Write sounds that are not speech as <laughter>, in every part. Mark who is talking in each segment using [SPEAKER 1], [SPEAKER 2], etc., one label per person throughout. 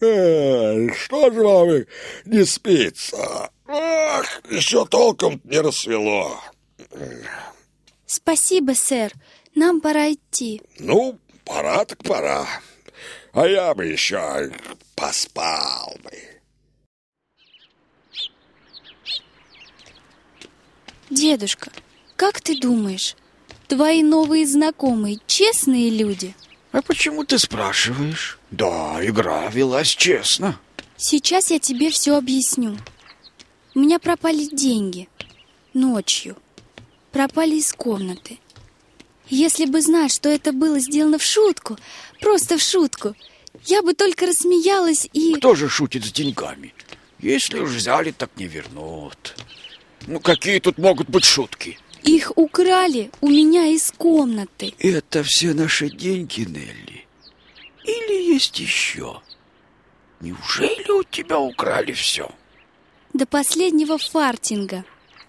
[SPEAKER 1] Эй, что же вам не спится? Ах, еще толком не рассвело.
[SPEAKER 2] Спасибо, сэр. Нам пора идти.
[SPEAKER 1] Ну, пора так пора. А я бы еще поспал бы.
[SPEAKER 2] Дедушка, как ты думаешь, твои новые знакомые честные люди?
[SPEAKER 3] А почему ты спрашиваешь? Да, игра велась честно.
[SPEAKER 2] Сейчас я тебе все объясню. У меня пропали деньги. Ночью. Пропали из комнаты. Если бы знать, что это было сделано в шутку, просто в шутку, я бы только рассмеялась и...
[SPEAKER 3] Кто же шутит с деньгами? Если уж взяли, так не вернут. Ну, какие тут могут быть шутки?
[SPEAKER 2] Их украли у меня из комнаты.
[SPEAKER 3] Это все наши деньги, Нелли? Или есть еще? Неужели у тебя украли все?
[SPEAKER 2] До последнего фартинга.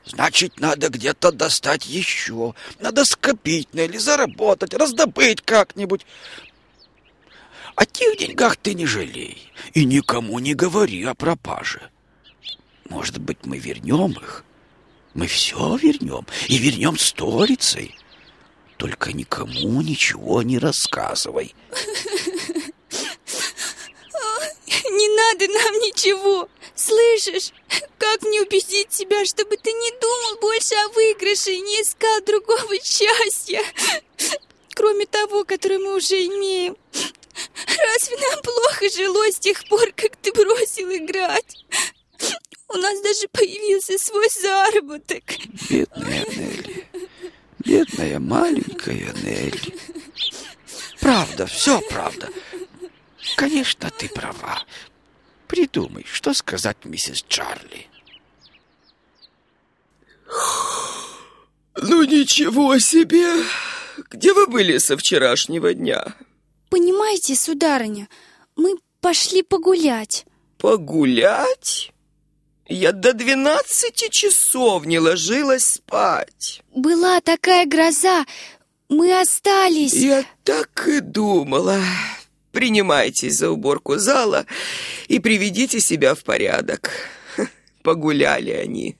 [SPEAKER 3] Значит, надо где-то достать еще. Надо скопить, Нелли, заработать, раздобыть как-нибудь. О тех деньгах ты не жалей и никому не говори о пропаже. Может быть, мы вернем их? Мы все вернем и вернем сторицей. Только никому ничего не рассказывай.
[SPEAKER 2] Не надо нам ничего. Слышишь? Как мне убедить тебя, чтобы ты не думал больше о выигрыше и не искал другого счастья, кроме того, которое мы уже имеем? Разве нам плохо жилось с тех пор, как ты бросил играть? У нас даже появился свой заработок.
[SPEAKER 3] Бедная Нелли, бедная маленькая Нелли. Правда, все правда. Конечно, ты права. Придумай, что сказать миссис Чарли.
[SPEAKER 4] Ну ничего себе! Где вы были со вчерашнего дня?
[SPEAKER 2] Понимаете, сударыня, мы пошли погулять.
[SPEAKER 4] Погулять? Я до двенадцати часов не ложилась спать.
[SPEAKER 2] Была такая гроза, мы остались.
[SPEAKER 4] Я так и думала. Принимайтесь за уборку зала и приведите себя в порядок. <laughs> Погуляли они.